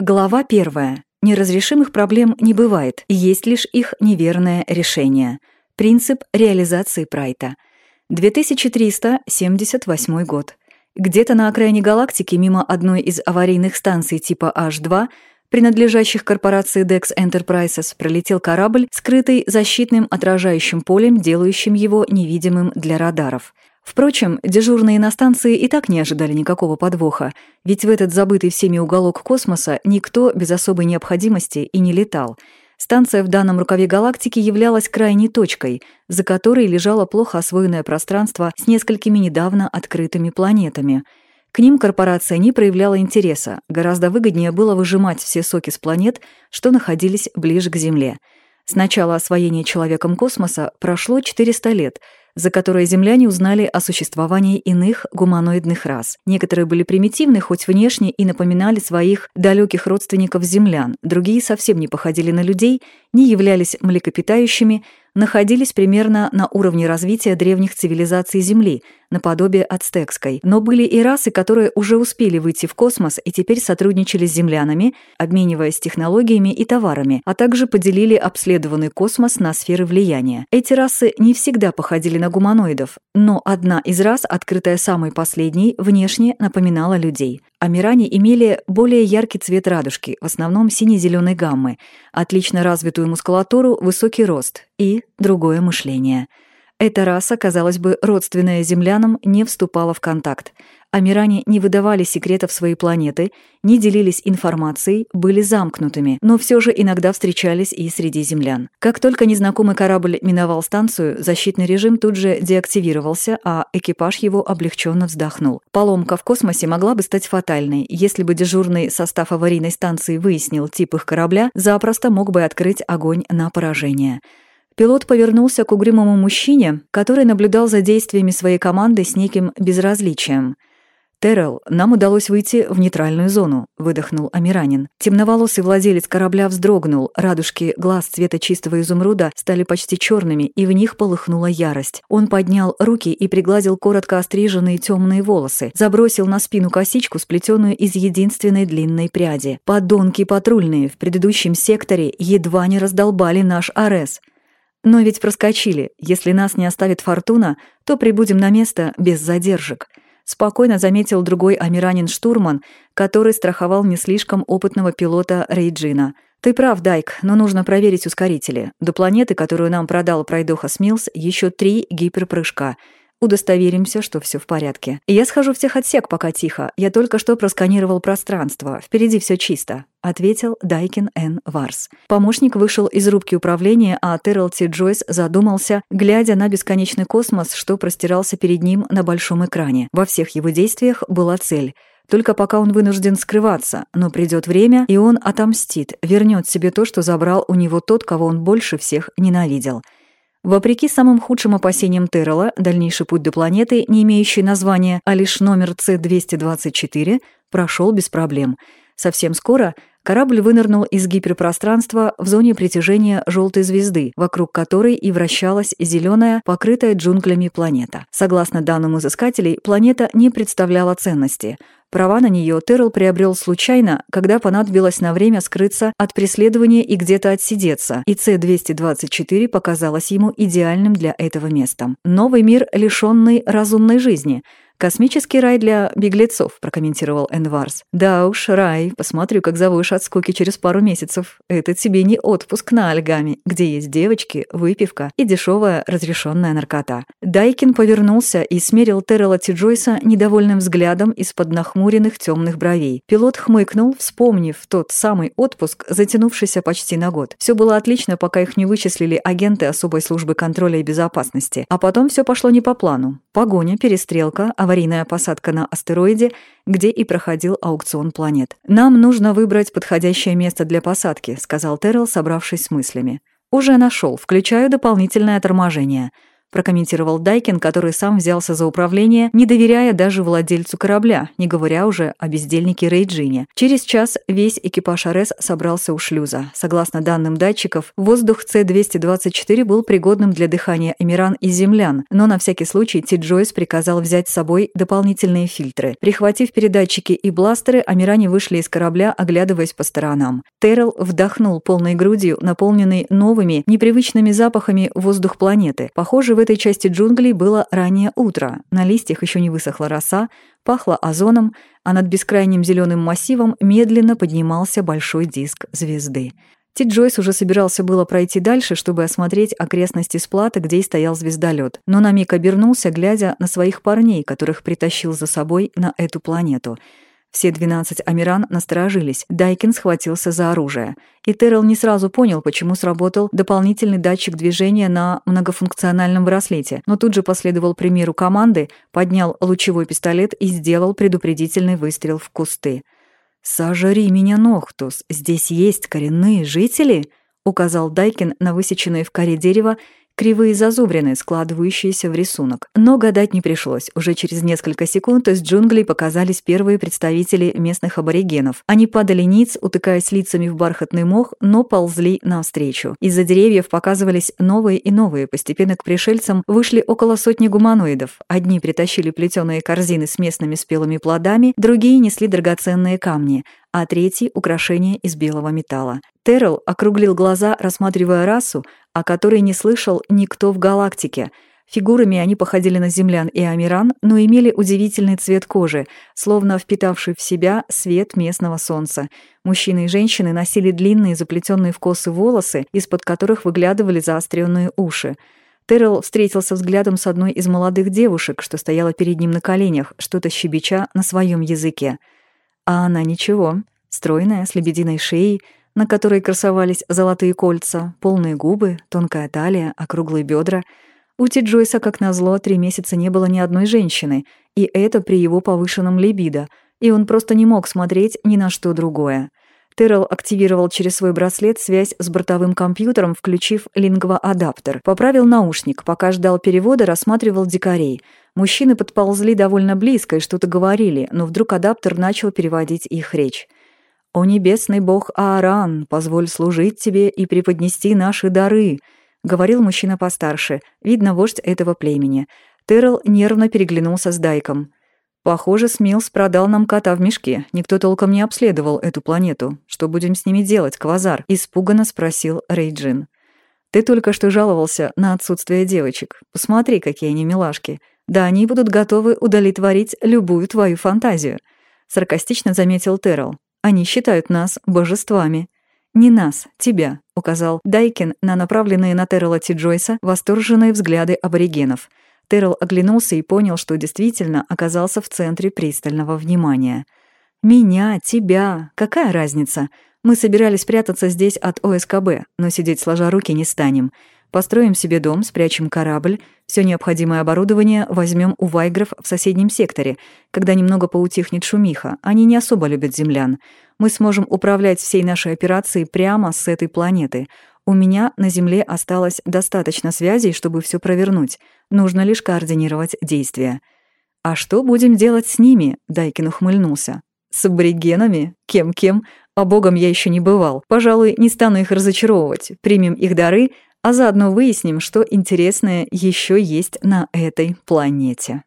Глава первая. Неразрешимых проблем не бывает, есть лишь их неверное решение. Принцип реализации Прайта. 2378 год. Где-то на окраине галактики, мимо одной из аварийных станций типа H2, принадлежащих корпорации Dex Enterprises, пролетел корабль, скрытый защитным отражающим полем, делающим его невидимым для радаров – Впрочем, дежурные на станции и так не ожидали никакого подвоха, ведь в этот забытый всеми уголок космоса никто без особой необходимости и не летал. Станция в данном рукаве галактики являлась крайней точкой, за которой лежало плохо освоенное пространство с несколькими недавно открытыми планетами. К ним корпорация не проявляла интереса, гораздо выгоднее было выжимать все соки с планет, что находились ближе к Земле. С начала освоения человеком космоса прошло 400 лет — за которые земляне узнали о существовании иных гуманоидных рас. Некоторые были примитивны, хоть внешне и напоминали своих далеких родственников землян, другие совсем не походили на людей, не являлись млекопитающими, находились примерно на уровне развития древних цивилизаций Земли, наподобие ацтекской. Но были и расы, которые уже успели выйти в космос и теперь сотрудничали с землянами, обмениваясь технологиями и товарами, а также поделили обследованный космос на сферы влияния. Эти расы не всегда походили на гуманоидов, но одна из рас, открытая самой последней, внешне напоминала людей. Амиране имели более яркий цвет радужки, в основном сине-зеленой гаммы, отлично развитую мускулатуру, высокий рост и другое мышление. Эта раса, казалось бы, родственная землянам, не вступала в контакт. Амиране не выдавали секретов своей планеты, не делились информацией, были замкнутыми, но все же иногда встречались и среди землян. Как только незнакомый корабль миновал станцию, защитный режим тут же деактивировался, а экипаж его облегченно вздохнул. Поломка в космосе могла бы стать фатальной. Если бы дежурный состав аварийной станции выяснил тип их корабля, запросто мог бы открыть огонь на поражение. Пилот повернулся к угрюмому мужчине, который наблюдал за действиями своей команды с неким безразличием – «Террел, нам удалось выйти в нейтральную зону», — выдохнул Амиранин. Темноволосый владелец корабля вздрогнул, радужки глаз цвета чистого изумруда стали почти черными, и в них полыхнула ярость. Он поднял руки и пригладил коротко остриженные темные волосы, забросил на спину косичку, сплетенную из единственной длинной пряди. «Подонки патрульные в предыдущем секторе едва не раздолбали наш Арес». Но ведь проскочили. Если нас не оставит фортуна, то прибудем на место без задержек спокойно заметил другой амиранин-штурман, который страховал не слишком опытного пилота Рейджина. «Ты прав, Дайк, но нужно проверить ускорители. До планеты, которую нам продал Пройдоха Смилс, еще три гиперпрыжка. Удостоверимся, что все в порядке. Я схожу в техотсек пока тихо. Я только что просканировал пространство. Впереди все чисто», — ответил Дайкин Н. Варс. Помощник вышел из рубки управления, а Террел Ти Джойс задумался, глядя на бесконечный космос, что простирался перед ним на большом экране. Во всех его действиях была цель — только пока он вынужден скрываться, но придет время, и он отомстит, вернет себе то, что забрал у него тот, кого он больше всех ненавидел — Вопреки самым худшим опасениям Террела, дальнейший путь до планеты, не имеющий названия, а лишь номер С-224, прошел без проблем. Совсем скоро корабль вынырнул из гиперпространства в зоне притяжения желтой звезды, вокруг которой и вращалась зеленая, покрытая джунглями планета. Согласно данным изыскателей, планета не представляла ценности — Права на нее Террell приобрел случайно, когда понадобилось на время скрыться от преследования и где-то отсидеться, и С-224 показалось ему идеальным для этого местом. Новый мир, лишенный разумной жизни — «Космический рай для беглецов», — прокомментировал Энварс. «Да уж, рай. Посмотрю, как завоешь от скуки через пару месяцев. Это тебе не отпуск на Альгаме, где есть девочки, выпивка и дешевая разрешенная наркота». Дайкин повернулся и смерил Террела Ти Джойса недовольным взглядом из-под нахмуренных темных бровей. Пилот хмыкнул, вспомнив тот самый отпуск, затянувшийся почти на год. Все было отлично, пока их не вычислили агенты особой службы контроля и безопасности. А потом все пошло не по плану. Погоня, перестрелка, аварийная посадка на астероиде, где и проходил аукцион планет. «Нам нужно выбрать подходящее место для посадки», — сказал Террell, собравшись с мыслями. «Уже нашел, включаю дополнительное торможение. Прокомментировал Дайкин, который сам взялся за управление, не доверяя даже владельцу корабля, не говоря уже о бездельнике Рейджине. Через час весь экипаж АРС собрался у шлюза. Согласно данным датчиков, воздух С-224 был пригодным для дыхания эмиран и землян, но на всякий случай Ти Джойс приказал взять с собой дополнительные фильтры. Прихватив передатчики и бластеры, амиране вышли из корабля, оглядываясь по сторонам. Террел вдохнул полной грудью, наполненный новыми, непривычными запахами воздух планеты. Похоже, в этой части джунглей было раннее утро. На листьях еще не высохла роса, пахло озоном, а над бескрайним зеленым массивом медленно поднимался большой диск звезды. Ти Джойс уже собирался было пройти дальше, чтобы осмотреть окрестности сплата, где и стоял звездолет, но на миг обернулся, глядя на своих парней, которых притащил за собой на эту планету — все двенадцать амиран насторожились. Дайкин схватился за оружие. И Террell не сразу понял, почему сработал дополнительный датчик движения на многофункциональном браслете, но тут же последовал примеру команды, поднял лучевой пистолет и сделал предупредительный выстрел в кусты. «Сожри меня, Нохтус, здесь есть коренные жители?» указал Дайкин на высеченное в коре дерево кривые зазубрины, складывающиеся в рисунок. Но гадать не пришлось. Уже через несколько секунд из джунглей показались первые представители местных аборигенов. Они падали ниц, утыкаясь лицами в бархатный мох, но ползли навстречу. Из-за деревьев показывались новые и новые. Постепенно к пришельцам вышли около сотни гуманоидов. Одни притащили плетеные корзины с местными спелыми плодами, другие несли драгоценные камни а третий — украшение из белого металла. Террell округлил глаза, рассматривая расу, о которой не слышал никто в галактике. Фигурами они походили на землян и амиран, но имели удивительный цвет кожи, словно впитавший в себя свет местного солнца. Мужчины и женщины носили длинные, заплетенные в косы волосы, из-под которых выглядывали заостренные уши. Террell встретился взглядом с одной из молодых девушек, что стояла перед ним на коленях, что-то щебеча на своем языке. А она ничего, стройная, с лебединой шеей, на которой красовались золотые кольца, полные губы, тонкая талия, округлые бедра. У Ти Джойса, как назло, три месяца не было ни одной женщины, и это при его повышенном либидо, и он просто не мог смотреть ни на что другое. Террell активировал через свой браслет связь с бортовым компьютером, включив лингвоадаптер. Поправил наушник, пока ждал перевода, рассматривал дикарей. Мужчины подползли довольно близко и что-то говорили, но вдруг адаптер начал переводить их речь. «О небесный бог Ааран, позволь служить тебе и преподнести наши дары», — говорил мужчина постарше, видно вождь этого племени. Террell нервно переглянулся с Дайком. «Похоже, Смилс продал нам кота в мешке. Никто толком не обследовал эту планету. Что будем с ними делать, Квазар?» — испуганно спросил Рейджин. «Ты только что жаловался на отсутствие девочек. Посмотри, какие они милашки. Да они будут готовы удовлетворить любую твою фантазию», — саркастично заметил Террell. «Они считают нас божествами». «Не нас, тебя», — указал Дайкин на направленные на Террелла Ти Джойса восторженные взгляды аборигенов. Террелл оглянулся и понял, что действительно оказался в центре пристального внимания. «Меня, тебя, какая разница? Мы собирались прятаться здесь от ОСКБ, но сидеть сложа руки не станем. Построим себе дом, спрячем корабль, все необходимое оборудование возьмем у вайгров в соседнем секторе. Когда немного поутихнет шумиха, они не особо любят землян. Мы сможем управлять всей нашей операцией прямо с этой планеты. У меня на Земле осталось достаточно связей, чтобы все провернуть. Нужно лишь координировать действия. «А что будем делать с ними?» — Дайкин ухмыльнулся. «С аборигенами? Кем-кем? А богом я еще не бывал. Пожалуй, не стану их разочаровывать. Примем их дары, а заодно выясним, что интересное еще есть на этой планете.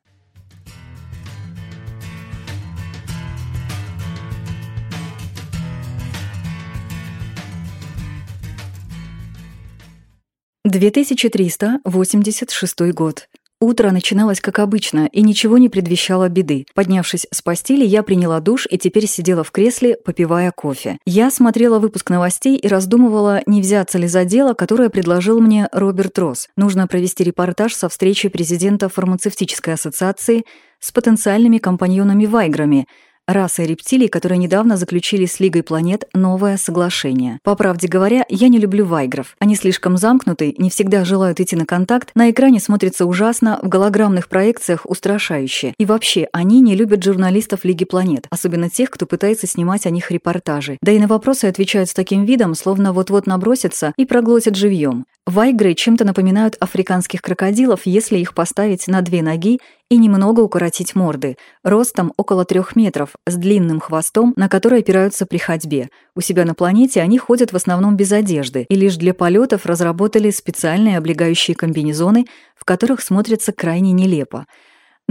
Две тысячи триста восемьдесят шестой год. Утро начиналось как обычно, и ничего не предвещало беды. Поднявшись с постели, я приняла душ и теперь сидела в кресле, попивая кофе. Я смотрела выпуск новостей и раздумывала, не взяться ли за дело, которое предложил мне Роберт Росс. Нужно провести репортаж со встречи президента фармацевтической ассоциации с потенциальными компаньонами-вайграми – расой рептилий, которые недавно заключили с Лигой планет новое соглашение. По правде говоря, я не люблю вайгров. Они слишком замкнуты, не всегда желают идти на контакт, на экране смотрится ужасно, в голограммных проекциях устрашающе. И вообще, они не любят журналистов Лиги планет, особенно тех, кто пытается снимать о них репортажи. Да и на вопросы отвечают с таким видом, словно вот-вот набросятся и проглотят живьем. Вайгры чем-то напоминают африканских крокодилов, если их поставить на две ноги и немного укоротить морды, ростом около трех метров, с длинным хвостом, на который опираются при ходьбе. У себя на планете они ходят в основном без одежды, и лишь для полетов разработали специальные облегающие комбинезоны, в которых смотрятся крайне нелепо.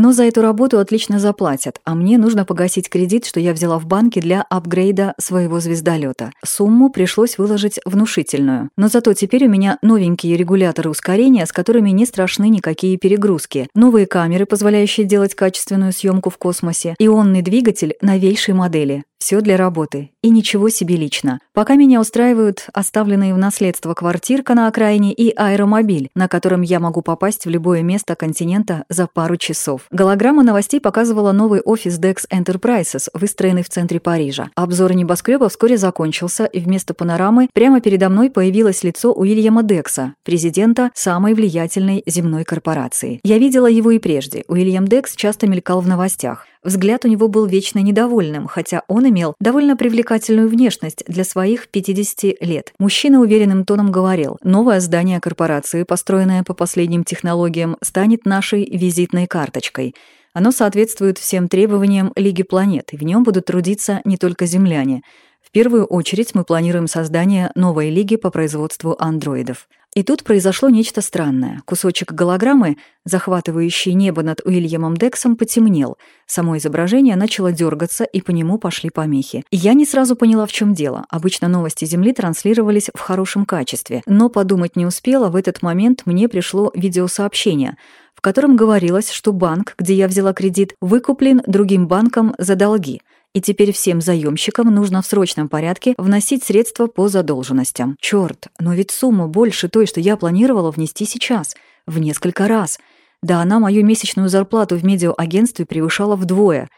Но за эту работу отлично заплатят, а мне нужно погасить кредит, что я взяла в банке для апгрейда своего звездолета. Сумму пришлось выложить внушительную. Но зато теперь у меня новенькие регуляторы ускорения, с которыми не страшны никакие перегрузки. Новые камеры, позволяющие делать качественную съемку в космосе. Ионный двигатель новейшей модели. Все для работы. И ничего себе лично. Пока меня устраивают оставленные в наследство квартирка на окраине и аэромобиль, на котором я могу попасть в любое место континента за пару часов. Голограмма новостей показывала новый офис Dex Enterprises, выстроенный в центре Парижа. Обзор небоскреба вскоре закончился, и вместо панорамы прямо передо мной появилось лицо Уильяма Декса, президента самой влиятельной земной корпорации. Я видела его и прежде. Уильям Декс часто мелькал в новостях. Взгляд у него был вечно недовольным, хотя он имел довольно привлекательную внешность для своих 50 лет. Мужчина уверенным тоном говорил, новое здание корпорации, построенное по последним технологиям, станет нашей визитной карточкой. Оно соответствует всем требованиям Лиги планет, и в нем будут трудиться не только земляне. В первую очередь мы планируем создание новой лиги по производству андроидов. И тут произошло нечто странное. Кусочек голограммы, захватывающий небо над Уильямом Дексом, потемнел. Само изображение начало дергаться, и по нему пошли помехи. И я не сразу поняла, в чем дело. Обычно новости Земли транслировались в хорошем качестве. Но подумать не успела, в этот момент мне пришло видеосообщение, в котором говорилось, что банк, где я взяла кредит, выкуплен другим банком за долги – и теперь всем заемщикам нужно в срочном порядке вносить средства по задолженностям. Черт, но ведь сумма больше той, что я планировала внести сейчас. В несколько раз. Да она мою месячную зарплату в медиаагентстве превышала вдвое.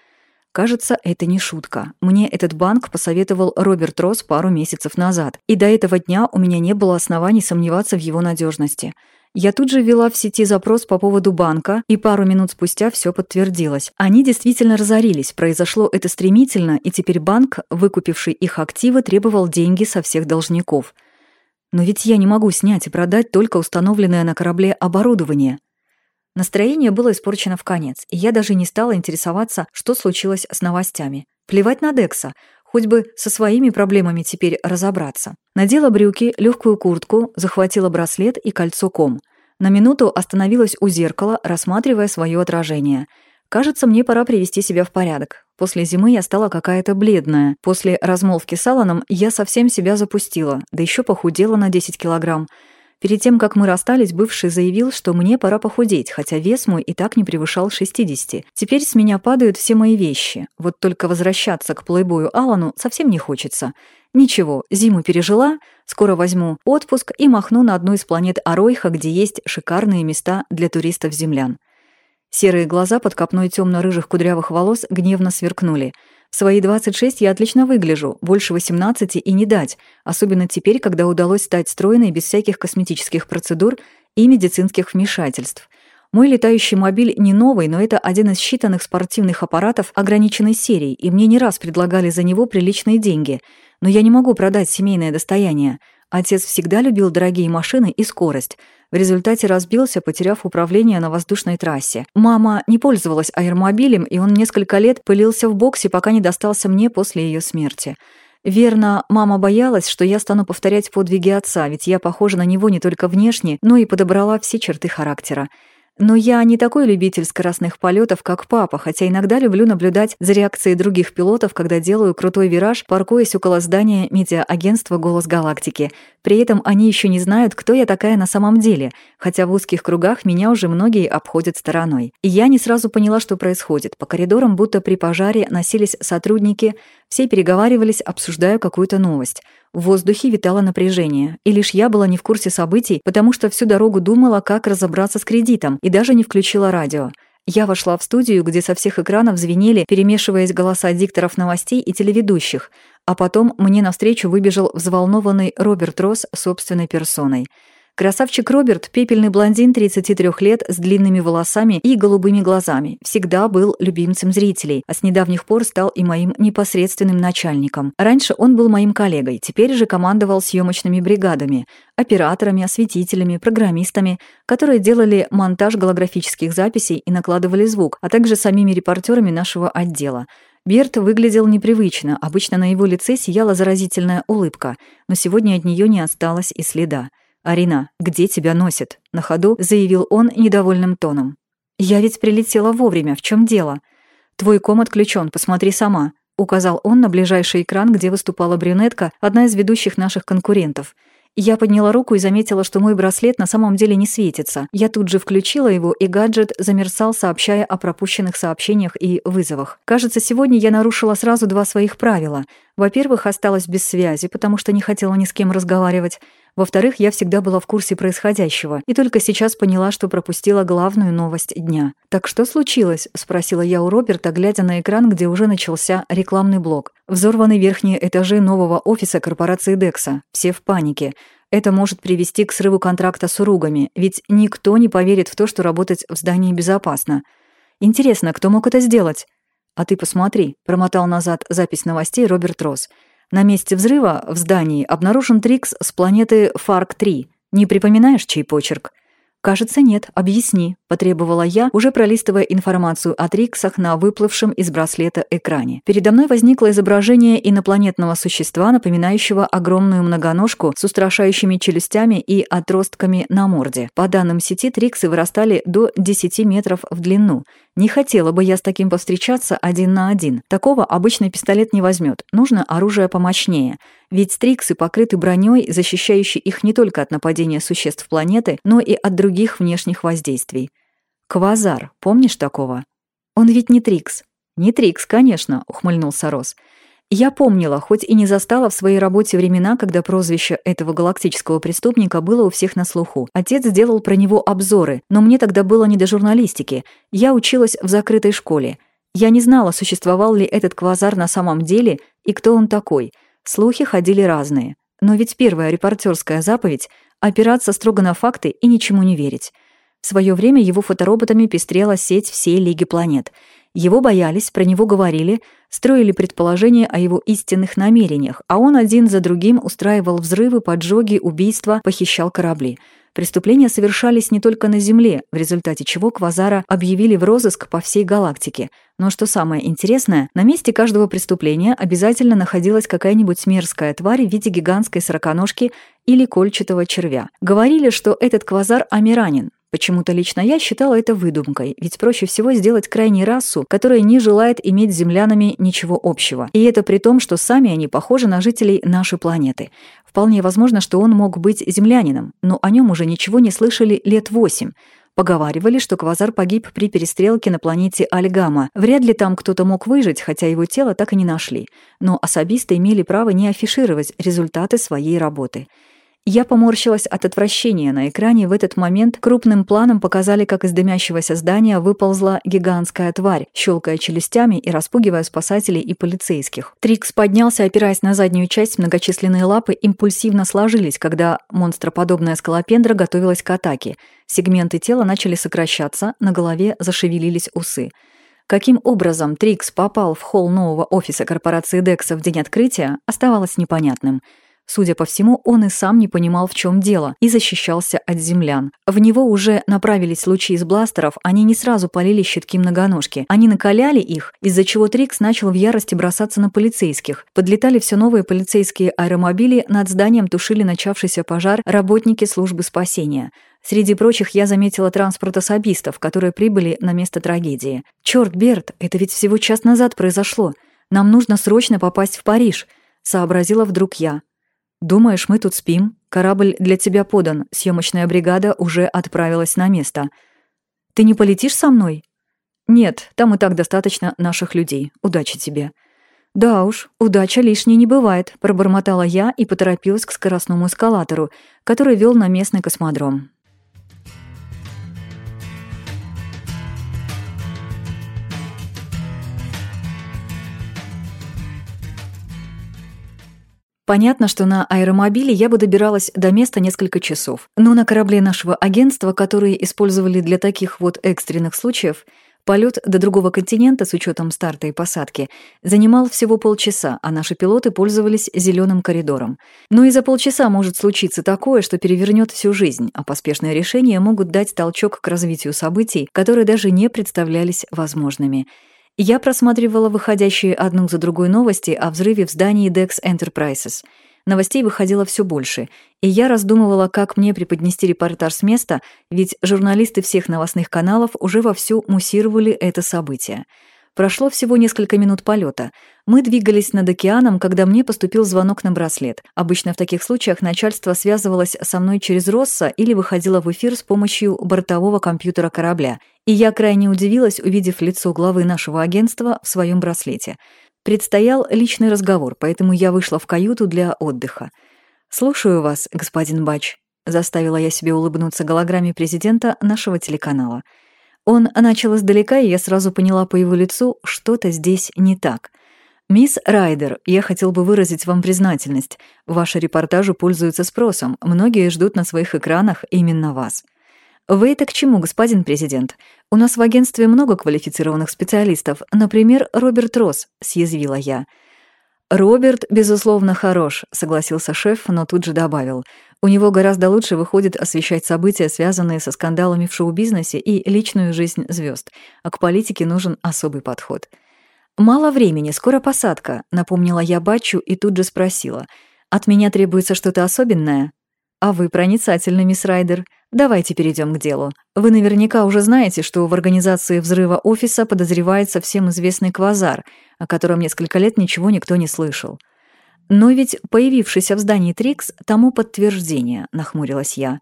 Кажется, это не шутка. Мне этот банк посоветовал Роберт Росс пару месяцев назад. И до этого дня у меня не было оснований сомневаться в его надежности. Я тут же ввела в сети запрос по поводу банка, и пару минут спустя все подтвердилось. Они действительно разорились, произошло это стремительно, и теперь банк, выкупивший их активы, требовал деньги со всех должников. Но ведь я не могу снять и продать только установленное на корабле оборудование. Настроение было испорчено в конец, и я даже не стала интересоваться, что случилось с новостями. Плевать на Декса, хоть бы со своими проблемами теперь разобраться. Надела брюки, легкую куртку, захватила браслет и кольцо ком. На минуту остановилась у зеркала, рассматривая свое отражение. Кажется, мне пора привести себя в порядок. После зимы я стала какая-то бледная. После размолвки с Аланом я совсем себя запустила, да еще похудела на 10 килограмм. Перед тем, как мы расстались, бывший заявил, что мне пора похудеть, хотя вес мой и так не превышал 60. Теперь с меня падают все мои вещи. Вот только возвращаться к плейбою Алану совсем не хочется. Ничего, зиму пережила, скоро возьму отпуск и махну на одну из планет Аройха, где есть шикарные места для туристов-землян. Серые глаза под копной темно-рыжих кудрявых волос гневно сверкнули — в свои 26 я отлично выгляжу, больше 18 и не дать, особенно теперь, когда удалось стать стройной без всяких косметических процедур и медицинских вмешательств. Мой летающий мобиль не новый, но это один из считанных спортивных аппаратов ограниченной серии, и мне не раз предлагали за него приличные деньги. Но я не могу продать семейное достояние. Отец всегда любил дорогие машины и скорость — в результате разбился, потеряв управление на воздушной трассе. Мама не пользовалась аэромобилем, и он несколько лет пылился в боксе, пока не достался мне после ее смерти. Верно, мама боялась, что я стану повторять подвиги отца, ведь я похожа на него не только внешне, но и подобрала все черты характера. Но я не такой любитель скоростных полетов, как папа, хотя иногда люблю наблюдать за реакцией других пилотов, когда делаю крутой вираж, паркуясь около здания медиа-агентства «Голос галактики». При этом они еще не знают, кто я такая на самом деле, хотя в узких кругах меня уже многие обходят стороной. И я не сразу поняла, что происходит. По коридорам, будто при пожаре, носились сотрудники, все переговаривались, обсуждая какую-то новость. В воздухе витало напряжение, и лишь я была не в курсе событий, потому что всю дорогу думала, как разобраться с кредитом, и даже не включила радио. Я вошла в студию, где со всех экранов звенели, перемешиваясь голоса дикторов новостей и телеведущих, а потом мне навстречу выбежал взволнованный Роберт Росс собственной персоной. Красавчик Роберт, пепельный блондин 33 лет с длинными волосами и голубыми глазами, всегда был любимцем зрителей, а с недавних пор стал и моим непосредственным начальником. Раньше он был моим коллегой, теперь же командовал съемочными бригадами, операторами, осветителями, программистами, которые делали монтаж голографических записей и накладывали звук, а также самими репортерами нашего отдела. Берт выглядел непривычно, обычно на его лице сияла заразительная улыбка, но сегодня от нее не осталось и следа. «Арина, где тебя носит?» — на ходу заявил он недовольным тоном. «Я ведь прилетела вовремя, в чем дело?» «Твой ком отключен, посмотри сама», — указал он на ближайший экран, где выступала брюнетка, одна из ведущих наших конкурентов — я подняла руку и заметила, что мой браслет на самом деле не светится. Я тут же включила его, и гаджет замерцал, сообщая о пропущенных сообщениях и вызовах. Кажется, сегодня я нарушила сразу два своих правила. Во-первых, осталась без связи, потому что не хотела ни с кем разговаривать. Во-вторых, я всегда была в курсе происходящего и только сейчас поняла, что пропустила главную новость дня. «Так что случилось?» — спросила я у Роберта, глядя на экран, где уже начался рекламный блок. Взорваны верхние этажи нового офиса корпорации Декса. Все в панике. Это может привести к срыву контракта с уругами, ведь никто не поверит в то, что работать в здании безопасно. Интересно, кто мог это сделать? «А ты посмотри», — промотал назад запись новостей Роберт Росс. На месте взрыва в здании обнаружен Трикс с планеты Фарк-3. Не припоминаешь, чей почерк? «Кажется, нет. Объясни», — потребовала я, уже пролистывая информацию о Триксах на выплывшем из браслета экране. Передо мной возникло изображение инопланетного существа, напоминающего огромную многоножку с устрашающими челюстями и отростками на морде. По данным сети, Триксы вырастали до 10 метров в длину. Не хотела бы я с таким повстречаться один на один. Такого обычный пистолет не возьмет. Нужно оружие помощнее. Ведь стриксы покрыты броней, защищающей их не только от нападения существ планеты, но и от других внешних воздействий. Квазар, помнишь такого? Он ведь не Трикс. Не Трикс, конечно, ухмыльнулся Рос. Я помнила, хоть и не застала в своей работе времена, когда прозвище этого галактического преступника было у всех на слуху. Отец сделал про него обзоры, но мне тогда было не до журналистики. Я училась в закрытой школе. Я не знала, существовал ли этот квазар на самом деле и кто он такой — Слухи ходили разные. Но ведь первая репортерская заповедь — опираться строго на факты и ничему не верить. В свое время его фотороботами пестрела сеть всей Лиги планет. Его боялись, про него говорили, строили предположения о его истинных намерениях, а он один за другим устраивал взрывы, поджоги, убийства, похищал корабли — Преступления совершались не только на Земле, в результате чего Квазара объявили в розыск по всей галактике. Но что самое интересное, на месте каждого преступления обязательно находилась какая-нибудь мерзкая тварь в виде гигантской сороконожки или кольчатого червя. Говорили, что этот Квазар амиранин, Почему-то лично я считала это выдумкой, ведь проще всего сделать крайней расу, которая не желает иметь с землянами ничего общего. И это при том, что сами они похожи на жителей нашей планеты. Вполне возможно, что он мог быть землянином, но о нем уже ничего не слышали лет восемь. Поговаривали, что Квазар погиб при перестрелке на планете Альгама. Вряд ли там кто-то мог выжить, хотя его тело так и не нашли. Но особисты имели право не афишировать результаты своей работы. Я поморщилась от отвращения. На экране в этот момент крупным планом показали, как из дымящегося здания выползла гигантская тварь, щелкая челюстями и распугивая спасателей и полицейских. Трикс поднялся, опираясь на заднюю часть, многочисленные лапы импульсивно сложились, когда монстроподобная скалопендра готовилась к атаке. Сегменты тела начали сокращаться, на голове зашевелились усы. Каким образом Трикс попал в холл нового офиса корпорации Декса в день открытия, оставалось непонятным – Судя по всему, он и сам не понимал, в чем дело, и защищался от землян. В него уже направились лучи из бластеров, они не сразу полили щитки многоножки. Они накаляли их, из-за чего Трикс начал в ярости бросаться на полицейских. Подлетали все новые полицейские аэромобили, над зданием тушили начавшийся пожар работники службы спасения. Среди прочих я заметила транспорт особистов, которые прибыли на место трагедии. «Чёрт, Берт, это ведь всего час назад произошло. Нам нужно срочно попасть в Париж», — сообразила вдруг я. «Думаешь, мы тут спим? Корабль для тебя подан, съемочная бригада уже отправилась на место. Ты не полетишь со мной?» «Нет, там и так достаточно наших людей. Удачи тебе». «Да уж, удача лишней не бывает», — пробормотала я и поторопилась к скоростному эскалатору, который вел на местный космодром. Понятно, что на аэромобиле я бы добиралась до места несколько часов, но на корабле нашего агентства, которые использовали для таких вот экстренных случаев, полет до другого континента с учетом старта и посадки занимал всего полчаса, а наши пилоты пользовались зеленым коридором. Но и за полчаса может случиться такое, что перевернет всю жизнь, а поспешные решения могут дать толчок к развитию событий, которые даже не представлялись возможными – я просматривала выходящие одну за другой новости о взрыве в здании Dex Enterprises. Новостей выходило все больше, и я раздумывала, как мне преподнести репортаж с места, ведь журналисты всех новостных каналов уже вовсю муссировали это событие. Прошло всего несколько минут полета. Мы двигались над океаном, когда мне поступил звонок на браслет. Обычно в таких случаях начальство связывалось со мной через Росса или выходило в эфир с помощью бортового компьютера корабля. И я крайне удивилась, увидев лицо главы нашего агентства в своем браслете. Предстоял личный разговор, поэтому я вышла в каюту для отдыха. «Слушаю вас, господин Бач», — заставила я себе улыбнуться голограмме президента нашего телеканала — он начал издалека, и я сразу поняла по его лицу, что-то здесь не так. «Мисс Райдер, я хотел бы выразить вам признательность. Ваши репортажи пользуются спросом. Многие ждут на своих экранах именно вас». «Вы это к чему, господин президент? У нас в агентстве много квалифицированных специалистов. Например, Роберт Росс», — съязвила я. «Роберт, безусловно, хорош», — согласился шеф, но тут же добавил. «У него гораздо лучше выходит освещать события, связанные со скандалами в шоу-бизнесе и личную жизнь звезд, а к политике нужен особый подход». «Мало времени, скоро посадка», — напомнила я Бачу и тут же спросила. «От меня требуется что-то особенное?» «А вы проницательны, мисс Райдер. Давайте перейдем к делу. Вы наверняка уже знаете, что в организации взрыва офиса подозревается всем известный квазар, о котором несколько лет ничего никто не слышал. Но ведь появившийся в здании Трикс тому подтверждение, нахмурилась я.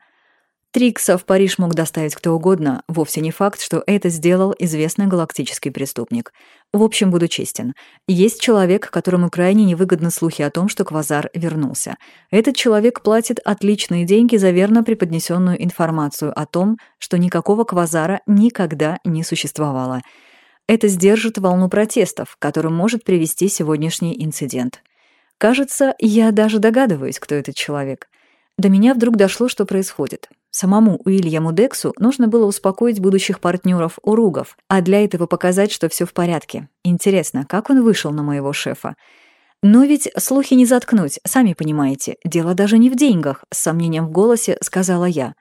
Трикса в Париж мог доставить кто угодно, вовсе не факт, что это сделал известный галактический преступник. В общем, буду честен. Есть человек, которому крайне невыгодны слухи о том, что Квазар вернулся. Этот человек платит отличные деньги за верно преподнесенную информацию о том, что никакого Квазара никогда не существовало. Это сдержит волну протестов, к которым может привести сегодняшний инцидент. Кажется, я даже догадываюсь, кто этот человек. До меня вдруг дошло, что происходит. Самому Уильяму Дексу нужно было успокоить будущих партнеров Уругов, а для этого показать, что все в порядке. Интересно, как он вышел на моего шефа? Но ведь слухи не заткнуть, сами понимаете. Дело даже не в деньгах, с сомнением в голосе сказала я.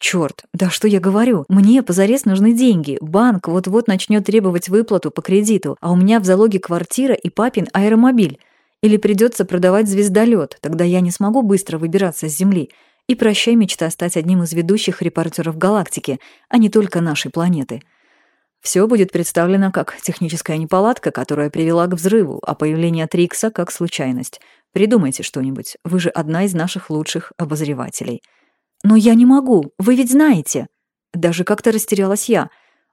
Черт, да что я говорю? Мне позарез нужны деньги. Банк вот-вот начнет требовать выплату по кредиту, а у меня в залоге квартира и папин аэромобиль. Или придется продавать звездолет, тогда я не смогу быстро выбираться с Земли. И прощай мечта стать одним из ведущих репортеров галактики, а не только нашей планеты. Все будет представлено как техническая неполадка, которая привела к взрыву, а появление Трикса как случайность. Придумайте что-нибудь, вы же одна из наших лучших обозревателей. Но я не могу, вы ведь знаете. Даже как-то растерялась я.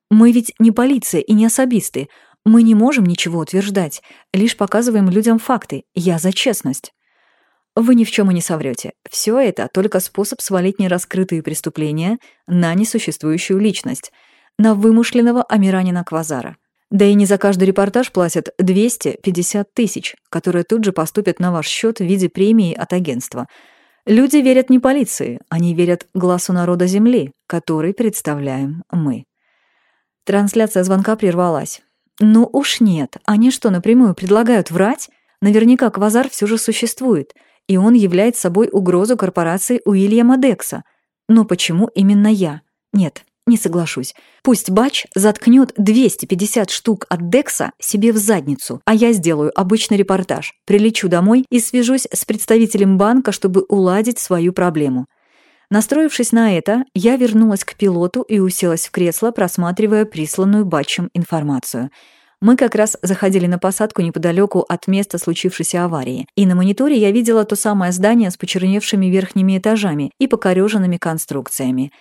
Мы ведь не полиция и не особисты. Мы не можем ничего утверждать, лишь показываем людям факты. Я за честность. Вы ни в чем и не соврете. Все это только способ свалить нераскрытые преступления на несуществующую личность, на вымышленного Амиранина Квазара. Да и не за каждый репортаж платят 250 тысяч, которые тут же поступят на ваш счет в виде премии от агентства. Люди верят не полиции, они верят глазу народа Земли, который представляем мы. Трансляция звонка прервалась. Ну уж нет, они что, напрямую предлагают врать? Наверняка Квазар все же существует — и он является собой угрозу корпорации Уильяма Декса. Но почему именно я? Нет, не соглашусь. Пусть Бач заткнет 250 штук от Декса себе в задницу, а я сделаю обычный репортаж, прилечу домой и свяжусь с представителем банка, чтобы уладить свою проблему. Настроившись на это, я вернулась к пилоту и уселась в кресло, просматривая присланную Батчем информацию — мы как раз заходили на посадку неподалеку от места случившейся аварии, и на мониторе я видела то самое здание с почерневшими верхними этажами и покореженными конструкциями.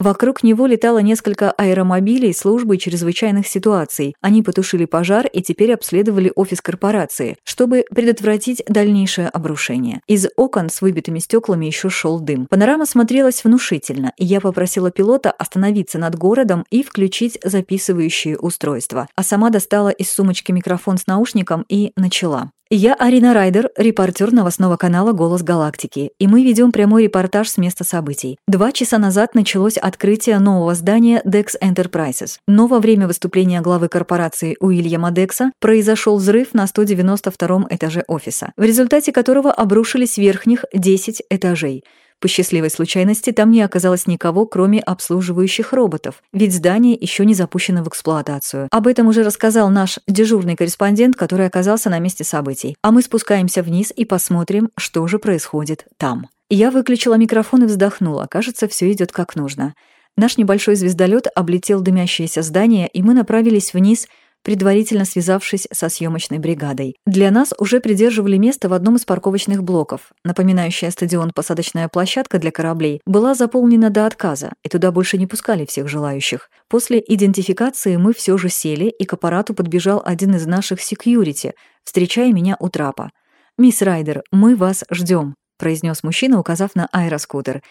Вокруг него летало несколько аэромобилей службы чрезвычайных ситуаций. Они потушили пожар и теперь обследовали офис корпорации, чтобы предотвратить дальнейшее обрушение. Из окон с выбитыми стеклами еще шел дым. Панорама смотрелась внушительно, и я попросила пилота остановиться над городом и включить записывающие устройства. А сама достала из сумочки микрофон с наушником и начала. Я Арина Райдер, репортер новостного канала «Голос Галактики», и мы ведем прямой репортаж с места событий. Два часа назад началось открытие нового здания Dex Enterprises, но во время выступления главы корпорации Уильяма Декса произошел взрыв на 192 этаже офиса, в результате которого обрушились верхних 10 этажей – по счастливой случайности там не оказалось никого, кроме обслуживающих роботов, ведь здание еще не запущено в эксплуатацию. Об этом уже рассказал наш дежурный корреспондент, который оказался на месте событий. А мы спускаемся вниз и посмотрим, что же происходит там. Я выключила микрофон и вздохнула. Кажется, все идет как нужно. Наш небольшой звездолет облетел дымящееся здание, и мы направились вниз предварительно связавшись со съемочной бригадой. Для нас уже придерживали место в одном из парковочных блоков. Напоминающая стадион посадочная площадка для кораблей была заполнена до отказа, и туда больше не пускали всех желающих. После идентификации мы все же сели, и к аппарату подбежал один из наших секьюрити, встречая меня у трапа. «Мисс Райдер, мы вас ждем», — произнес мужчина, указав на аэроскутер.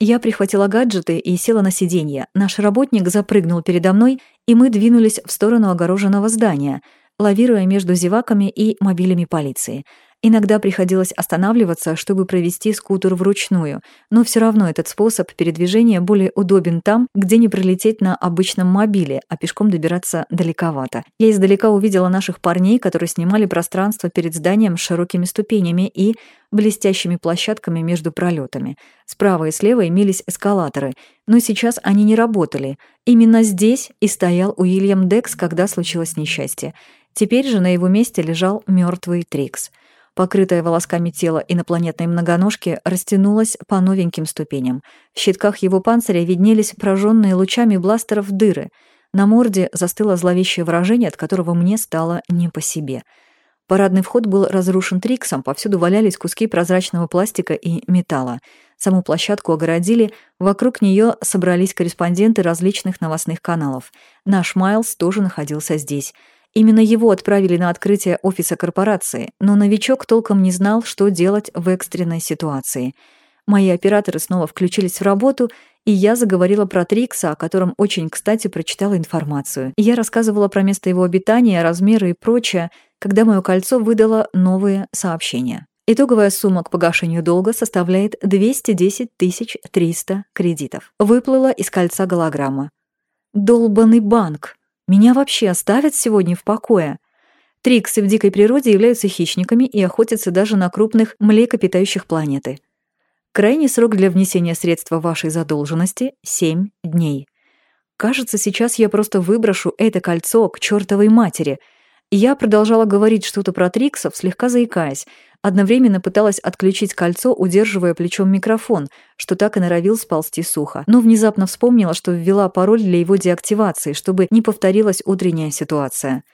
Я прихватила гаджеты и села на сиденье. Наш работник запрыгнул передо мной, и мы двинулись в сторону огороженного здания, лавируя между зеваками и мобилями полиции. Иногда приходилось останавливаться, чтобы провести скутер вручную, но все равно этот способ передвижения более удобен там, где не пролететь на обычном мобиле, а пешком добираться далековато. Я издалека увидела наших парней, которые снимали пространство перед зданием с широкими ступенями и блестящими площадками между пролетами. Справа и слева имелись эскалаторы, но сейчас они не работали. Именно здесь и стоял Уильям Декс, когда случилось несчастье. Теперь же на его месте лежал мертвый Трикс — Покрытое волосками тело инопланетной многоножки растянулось по новеньким ступеням. В щитках его панциря виднелись прожженные лучами бластеров дыры. На морде застыло зловещее выражение, от которого мне стало не по себе. Парадный вход был разрушен Триксом, повсюду валялись куски прозрачного пластика и металла. Саму площадку огородили, вокруг нее собрались корреспонденты различных новостных каналов. Наш Майлз тоже находился здесь — Именно его отправили на открытие офиса корпорации, но новичок толком не знал, что делать в экстренной ситуации. Мои операторы снова включились в работу, и я заговорила про Трикса, о котором очень кстати прочитала информацию. Я рассказывала про место его обитания, размеры и прочее, когда мое кольцо выдало новые сообщения. Итоговая сумма к погашению долга составляет 210 300 кредитов. Выплыла из кольца голограмма. «Долбанный банк!» Меня вообще оставят сегодня в покое? Триксы в дикой природе являются хищниками и охотятся даже на крупных млекопитающих планеты. Крайний срок для внесения средства вашей задолженности — 7 дней. Кажется, сейчас я просто выброшу это кольцо к чертовой матери. Я продолжала говорить что-то про Триксов, слегка заикаясь, Одновременно пыталась отключить кольцо, удерживая плечом микрофон, что так и норовил сползти сухо. Но внезапно вспомнила, что ввела пароль для его деактивации, чтобы не повторилась утренняя ситуация.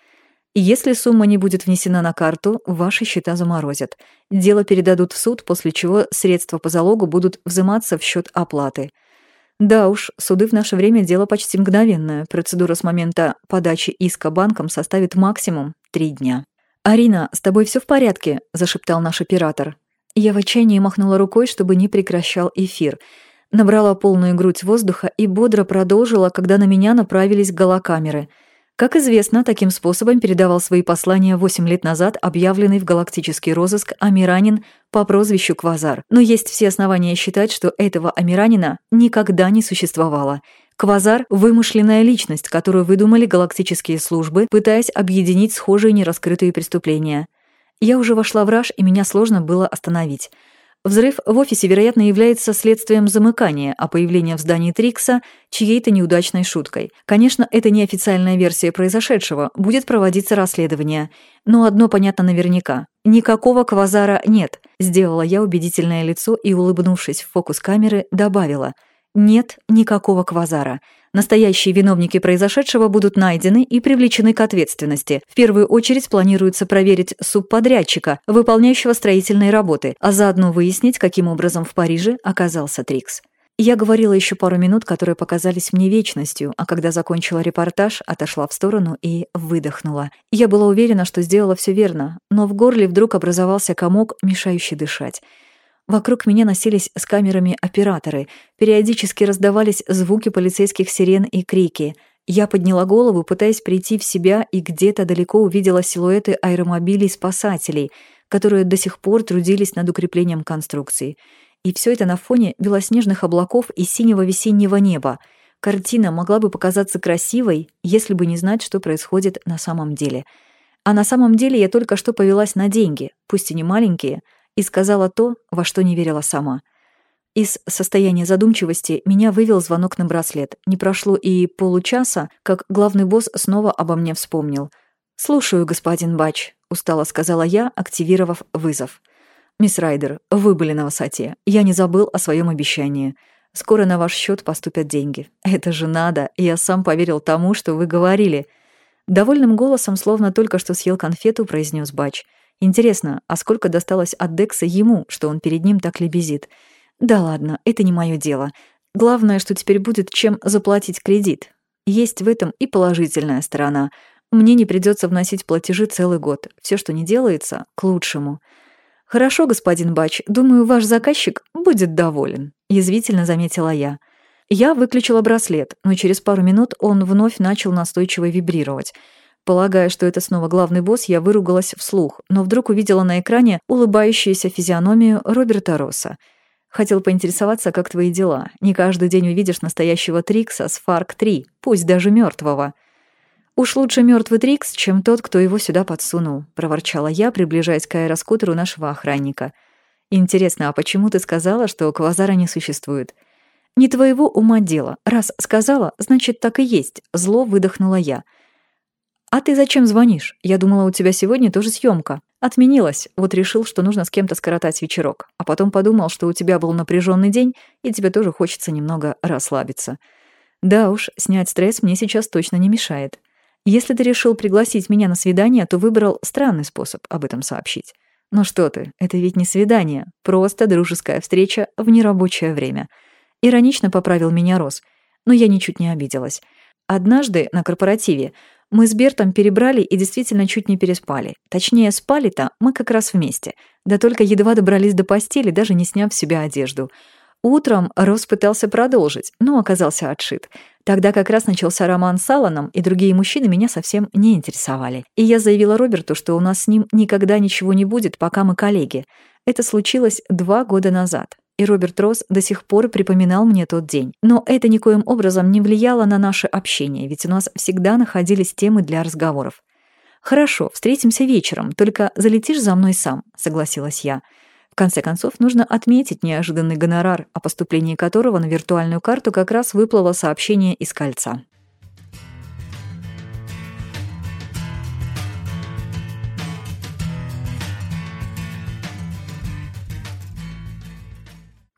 И если сумма не будет внесена на карту, ваши счета заморозят. Дело передадут в суд, после чего средства по залогу будут взиматься в счет оплаты. Да уж, суды в наше время дело почти мгновенное. Процедура с момента подачи иска банком составит максимум три дня. «Арина, с тобой все в порядке?» – зашептал наш оператор. Я в отчаянии махнула рукой, чтобы не прекращал эфир. Набрала полную грудь воздуха и бодро продолжила, когда на меня направились голокамеры. Как известно, таким способом передавал свои послания 8 лет назад объявленный в галактический розыск Амиранин по прозвищу Квазар. Но есть все основания считать, что этого Амиранина никогда не существовало – Квазар — вымышленная личность, которую выдумали галактические службы, пытаясь объединить схожие нераскрытые преступления. Я уже вошла в раж, и меня сложно было остановить. Взрыв в офисе, вероятно, является следствием замыкания, а появление в здании Трикса — чьей-то неудачной шуткой. Конечно, это не официальная версия произошедшего, будет проводиться расследование. Но одно понятно наверняка. Никакого квазара нет. Сделала я убедительное лицо и, улыбнувшись в фокус камеры, добавила — нет никакого квазара. Настоящие виновники произошедшего будут найдены и привлечены к ответственности. В первую очередь планируется проверить субподрядчика, выполняющего строительные работы, а заодно выяснить, каким образом в Париже оказался Трикс. Я говорила еще пару минут, которые показались мне вечностью, а когда закончила репортаж, отошла в сторону и выдохнула. Я была уверена, что сделала все верно, но в горле вдруг образовался комок, мешающий дышать. Вокруг меня носились с камерами операторы, периодически раздавались звуки полицейских сирен и крики. Я подняла голову, пытаясь прийти в себя, и где-то далеко увидела силуэты аэромобилей спасателей, которые до сих пор трудились над укреплением конструкции. И все это на фоне белоснежных облаков и синего весеннего неба. Картина могла бы показаться красивой, если бы не знать, что происходит на самом деле. А на самом деле я только что повелась на деньги, пусть и не маленькие, и сказала то, во что не верила сама — из состояния задумчивости меня вывел звонок на браслет. Не прошло и получаса, как главный босс снова обо мне вспомнил. «Слушаю, господин Бач», — устало сказала я, активировав вызов. «Мисс Райдер, вы были на высоте. Я не забыл о своем обещании. Скоро на ваш счет поступят деньги. Это же надо, я сам поверил тому, что вы говорили». Довольным голосом, словно только что съел конфету, произнес Бач. «Интересно, а сколько досталось от Декса ему, что он перед ним так лебезит?» Да ладно, это не мое дело. Главное, что теперь будет чем заплатить кредит. Есть в этом и положительная сторона. Мне не придется вносить платежи целый год. Все, что не делается, к лучшему. Хорошо, господин Бач, думаю, ваш заказчик будет доволен, язвительно заметила я. Я выключила браслет, но через пару минут он вновь начал настойчиво вибрировать. Полагая, что это снова главный босс, я выругалась вслух, но вдруг увидела на экране улыбающуюся физиономию Роберта Росса — Хотел поинтересоваться, как твои дела. Не каждый день увидишь настоящего Трикса с Фарк-3, пусть даже мертвого. «Уж лучше мертвый Трикс, чем тот, кто его сюда подсунул», — проворчала я, приближаясь к аэроскутеру нашего охранника. «Интересно, а почему ты сказала, что квазара не существует?» «Не твоего ума дело. Раз сказала, значит, так и есть», — зло выдохнула я. «А ты зачем звонишь? Я думала, у тебя сегодня тоже съемка. Отменилась. Вот решил, что нужно с кем-то скоротать вечерок. А потом подумал, что у тебя был напряженный день, и тебе тоже хочется немного расслабиться. Да уж, снять стресс мне сейчас точно не мешает. Если ты решил пригласить меня на свидание, то выбрал странный способ об этом сообщить. Ну что ты, это ведь не свидание, просто дружеская встреча в нерабочее время. Иронично поправил меня Рос, но я ничуть не обиделась. Однажды на корпоративе мы с Бертом перебрали и действительно чуть не переспали. Точнее, спали-то мы как раз вместе. Да только едва добрались до постели, даже не сняв с себя одежду. Утром Рос пытался продолжить, но оказался отшит. Тогда как раз начался роман с Алланом, и другие мужчины меня совсем не интересовали. И я заявила Роберту, что у нас с ним никогда ничего не будет, пока мы коллеги. Это случилось два года назад и Роберт Росс до сих пор припоминал мне тот день. Но это никоим образом не влияло на наше общение, ведь у нас всегда находились темы для разговоров. «Хорошо, встретимся вечером, только залетишь за мной сам», — согласилась я. В конце концов, нужно отметить неожиданный гонорар, о поступлении которого на виртуальную карту как раз выплыло сообщение из кольца.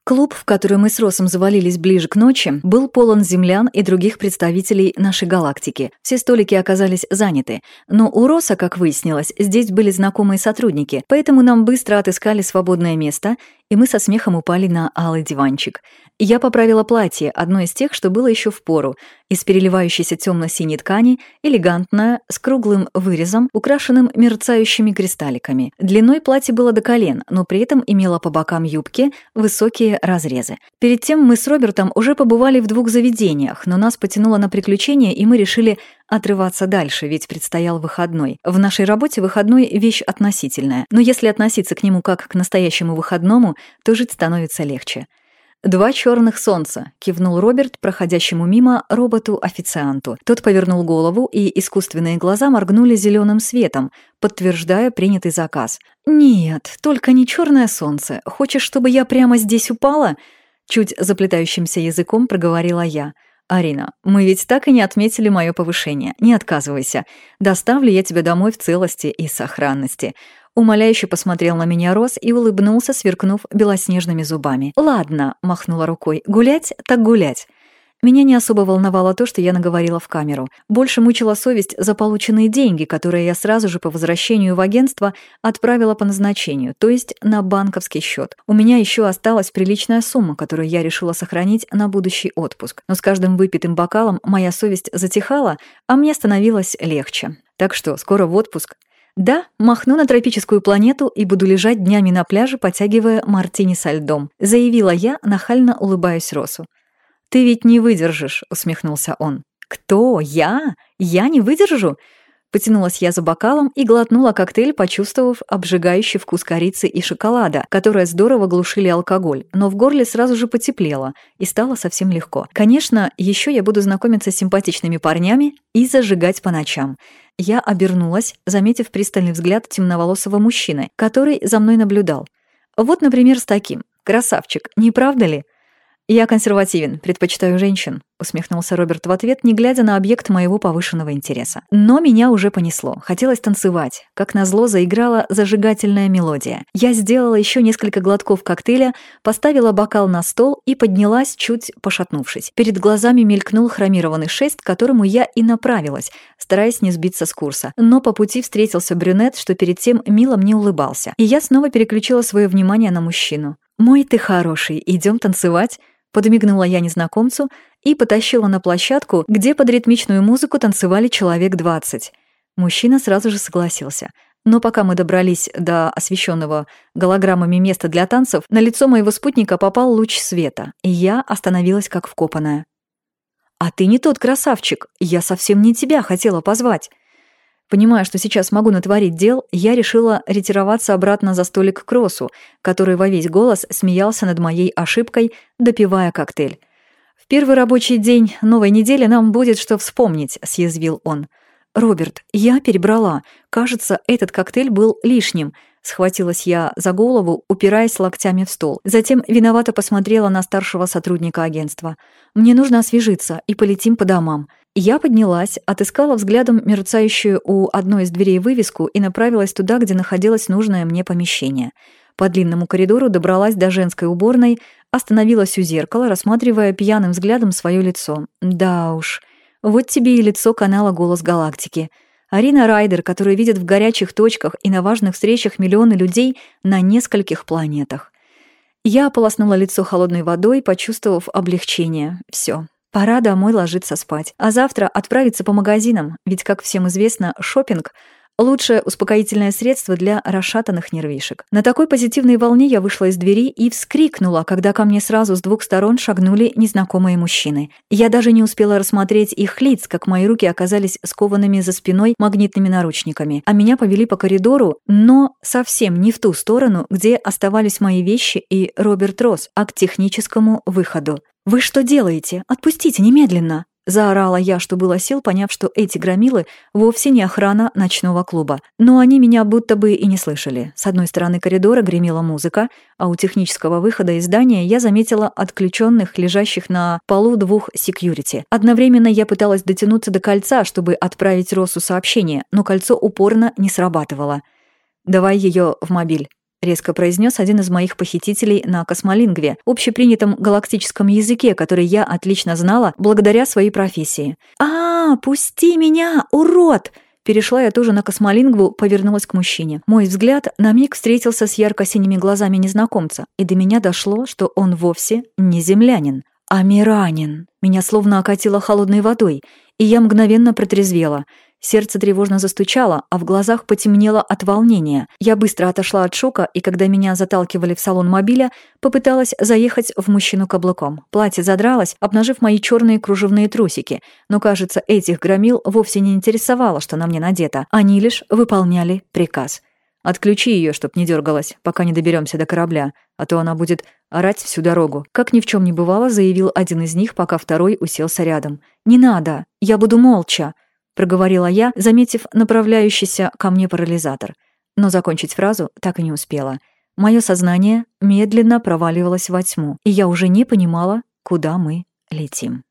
Клуб, в который мы с Росом завалились ближе к ночи, был полон землян и других представителей нашей галактики. Все столики оказались заняты. Но у Роса, как выяснилось, здесь были знакомые сотрудники, поэтому нам быстро отыскали свободное место, и мы со смехом упали на алый диванчик. Я поправила платье, одно из тех, что было еще в пору, из переливающейся темно-синей ткани, элегантное, с круглым вырезом, украшенным мерцающими кристалликами. Длиной платье было до колен, но при этом имело по бокам юбки высокие разрезы. Перед тем мы с Робертом уже побывали в двух заведениях, но нас потянуло на приключения, и мы решили отрываться дальше, ведь предстоял выходной. В нашей работе выходной — вещь относительная, но если относиться к нему как к настоящему выходному, то жить становится легче. «Два черных солнца», — кивнул Роберт, проходящему мимо роботу-официанту. Тот повернул голову, и искусственные глаза моргнули зеленым светом, подтверждая принятый заказ. «Нет, только не черное солнце. Хочешь, чтобы я прямо здесь упала?» Чуть заплетающимся языком проговорила я. «Арина, мы ведь так и не отметили мое повышение. Не отказывайся. Доставлю я тебя домой в целости и сохранности». Умоляюще посмотрел на меня Рос и улыбнулся, сверкнув белоснежными зубами. «Ладно», — махнула рукой, — «гулять так гулять». Меня не особо волновало то, что я наговорила в камеру. Больше мучила совесть за полученные деньги, которые я сразу же по возвращению в агентство отправила по назначению, то есть на банковский счет. У меня еще осталась приличная сумма, которую я решила сохранить на будущий отпуск. Но с каждым выпитым бокалом моя совесть затихала, а мне становилось легче. Так что, скоро в отпуск. Да, махну на тропическую планету и буду лежать днями на пляже, потягивая мартини со льдом, заявила я, нахально улыбаясь Росу. «Ты ведь не выдержишь», — усмехнулся он. «Кто? Я? Я не выдержу?» Потянулась я за бокалом и глотнула коктейль, почувствовав обжигающий вкус корицы и шоколада, которые здорово глушили алкоголь, но в горле сразу же потеплело и стало совсем легко. Конечно, еще я буду знакомиться с симпатичными парнями и зажигать по ночам. Я обернулась, заметив пристальный взгляд темноволосого мужчины, который за мной наблюдал. Вот, например, с таким. Красавчик, не правда ли? «Я консервативен, предпочитаю женщин», — усмехнулся Роберт в ответ, не глядя на объект моего повышенного интереса. Но меня уже понесло. Хотелось танцевать. Как назло заиграла зажигательная мелодия. Я сделала еще несколько глотков коктейля, поставила бокал на стол и поднялась, чуть пошатнувшись. Перед глазами мелькнул хромированный шест, к которому я и направилась, стараясь не сбиться с курса. Но по пути встретился брюнет, что перед тем мило мне улыбался. И я снова переключила свое внимание на мужчину. «Мой ты хороший, идем танцевать?» Подмигнула я незнакомцу и потащила на площадку, где под ритмичную музыку танцевали человек двадцать. Мужчина сразу же согласился. Но пока мы добрались до освещенного голограммами места для танцев, на лицо моего спутника попал луч света, и я остановилась как вкопанная. «А ты не тот красавчик, я совсем не тебя хотела позвать». Понимая, что сейчас могу натворить дел, я решила ретироваться обратно за столик к Кросу, который во весь голос смеялся над моей ошибкой, допивая коктейль. «В первый рабочий день новой недели нам будет что вспомнить», — съязвил он. «Роберт, я перебрала. Кажется, этот коктейль был лишним. Схватилась я за голову, упираясь локтями в стол. Затем виновато посмотрела на старшего сотрудника агентства. «Мне нужно освежиться, и полетим по домам». Я поднялась, отыскала взглядом мерцающую у одной из дверей вывеску и направилась туда, где находилось нужное мне помещение. По длинному коридору добралась до женской уборной, остановилась у зеркала, рассматривая пьяным взглядом свое лицо. Да уж, вот тебе и лицо канала «Голос галактики». Арина Райдер, которую видят в горячих точках и на важных встречах миллионы людей на нескольких планетах. Я ополоснула лицо холодной водой, почувствовав облегчение. Все, пора домой ложиться спать. А завтра отправиться по магазинам, ведь, как всем известно, шопинг Лучшее успокоительное средство для расшатанных нервишек. На такой позитивной волне я вышла из двери и вскрикнула, когда ко мне сразу с двух сторон шагнули незнакомые мужчины. Я даже не успела рассмотреть их лиц, как мои руки оказались скованными за спиной магнитными наручниками, а меня повели по коридору, но совсем не в ту сторону, где оставались мои вещи и Роберт Росс, а к техническому выходу. «Вы что делаете? Отпустите немедленно!» Заорала я, что было сил, поняв, что эти громилы вовсе не охрана ночного клуба. Но они меня будто бы и не слышали. С одной стороны коридора гремела музыка, а у технического выхода из здания я заметила отключенных, лежащих на полу двух секьюрити. Одновременно я пыталась дотянуться до кольца, чтобы отправить Росу сообщение, но кольцо упорно не срабатывало. «Давай ее в мобиль», резко произнес один из моих похитителей на космолингве, общепринятом галактическом языке, который я отлично знала благодаря своей профессии. «А, пусти меня, урод!» Перешла я тоже на космолингву, повернулась к мужчине. Мой взгляд на миг встретился с ярко-синими глазами незнакомца, и до меня дошло, что он вовсе не землянин, а миранин. Меня словно окатило холодной водой, и я мгновенно протрезвела — Сердце тревожно застучало, а в глазах потемнело от волнения. Я быстро отошла от шока, и когда меня заталкивали в салон мобиля, попыталась заехать в мужчину каблуком. Платье задралось, обнажив мои черные кружевные трусики, но, кажется, этих громил вовсе не интересовало, что на мне надето. Они лишь выполняли приказ. Отключи ее, чтоб не дергалась, пока не доберемся до корабля, а то она будет орать всю дорогу. Как ни в чем не бывало, заявил один из них, пока второй уселся рядом. Не надо, я буду молча проговорила я, заметив направляющийся ко мне парализатор. Но закончить фразу так и не успела. Мое сознание медленно проваливалось во тьму, и я уже не понимала, куда мы летим.